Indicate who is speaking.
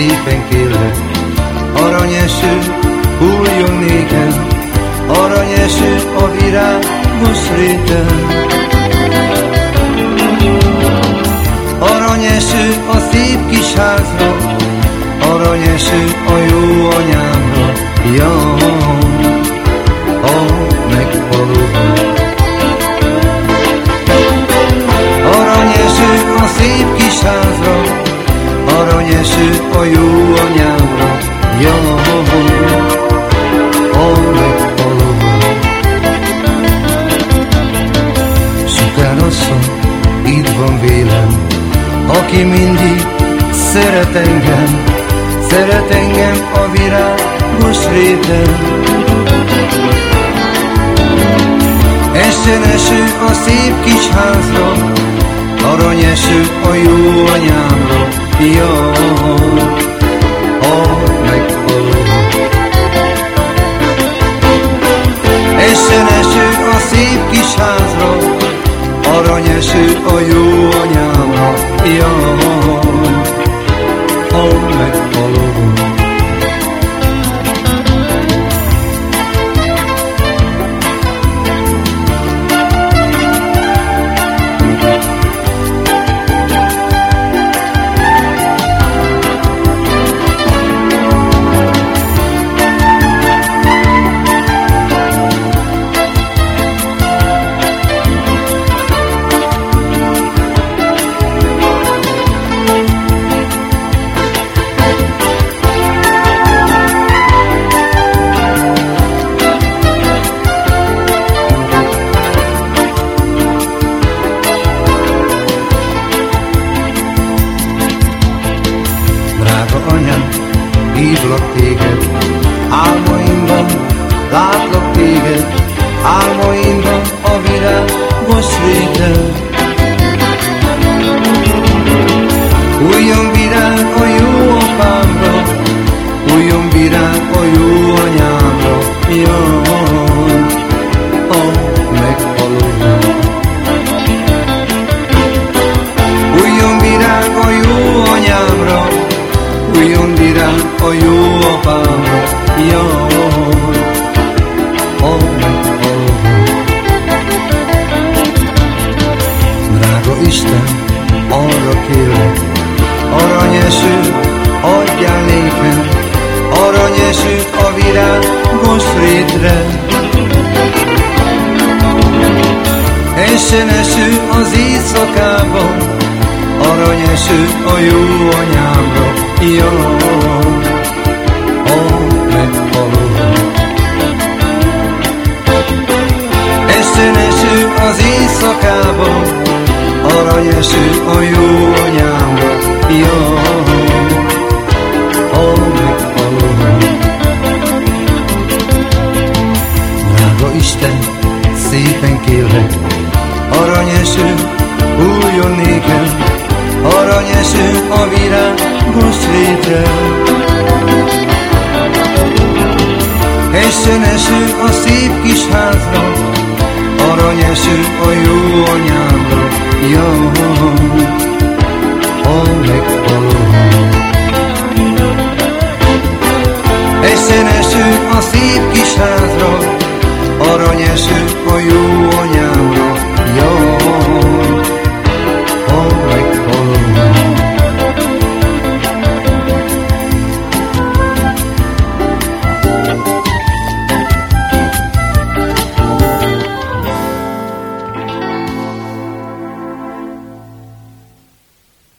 Speaker 1: szépen kérlek, aranyeső, hulljon nékem, aranyeső a virágos réten. Aranyeső a szép kis házra, aranyeső a jó anyámra, jaj, aki mindig szeret engem, szeret engem a virágos réten. Este eső a szép kis házra, aranyeső a jó anyámra, jaj, hívlak téged, álmaimban látlak téged, álmaimban a virágos réten. Újjon virág a jó apámra, újjon virág a jó aranyeső a virágos rétre. Essen eső az éjszakában, aranyeső a jó anyámra, jaj, a meghalom. Essen eső az éjszakában, aranyeső a jó anyámra, jaj, aranyeső a virágos rétre. Essen eső a szép kis házra, aranyeső a jó anyámra, jaj, a meghalom.